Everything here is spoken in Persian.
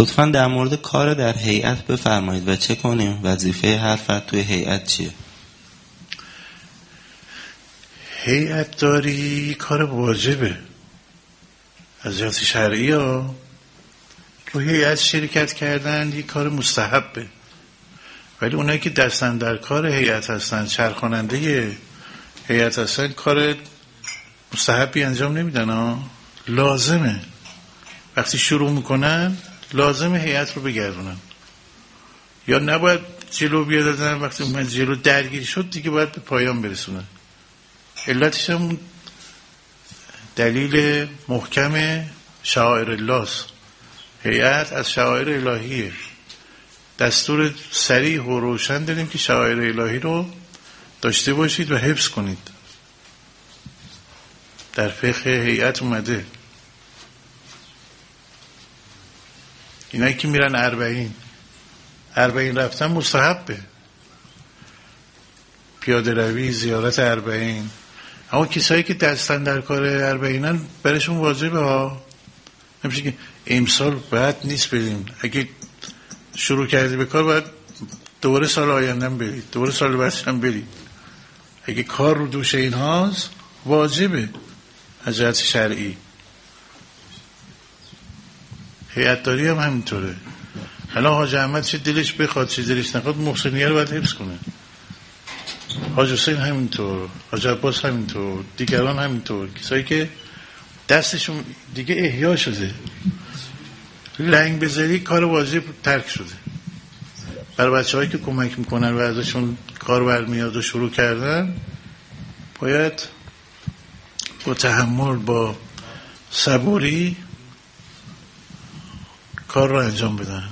لطفا در مورد کار در هیئت بفرمایید و چه کنیم؟ وظیفه هر فرد توی هیئت چیه؟ هیئت داری کار واجبه. از جهت شرعی ها. تو هیئت شرکت کردن یک کار مستحبه. ولی اونایی که دستن در کار هیئت هستن چرخاننده هیئت هستن کار مستحبی انجام نمیدن ها لازمه. وقتی شروع می‌کنن لازم هیئت رو بگردونن. یا نباید جلو بیادن وقتی من جلو درگیر شد دیگه باید به پایان برسونن. علتش هم دلیل محکم شاعر الله هیئت از شاعر الهیه. دستور سریح و روشن داریم که شاعر الهی رو داشته باشید و حفظ کنید. در فقه هیئت اومده. اینایی که میرن اربعین. اربعین رفتن مستحبه. پیاده روی زیارت اربعین. اما کسایی که دستن در کار اربعینن برشون واجبه ها. نمیشه که امسال باید نیست بریم. اگه شروع کردی به کار باید دوباره سال آیندن برید. دوباره سال بعدش هم برید. اگه کار رو دوش این هاست واجبه. از جهت شرعی. هیئتداری هم همینطوره. حالا حاج احمد چه دلش بخواد چه دلش نخواد محسنیه رو باید حفظ کنه. حاج حسین همینطور حاج عباس همینطور دیگران همینطور. کسایی که دستشون دیگه احیا شده. لنگ بذاری کار واجب ترک شده. برای بچه هایی که کمک می‌کنن و ازشون کار برمیاد و شروع کردن باید با تحمل با صبوری کار رو انجام بدن.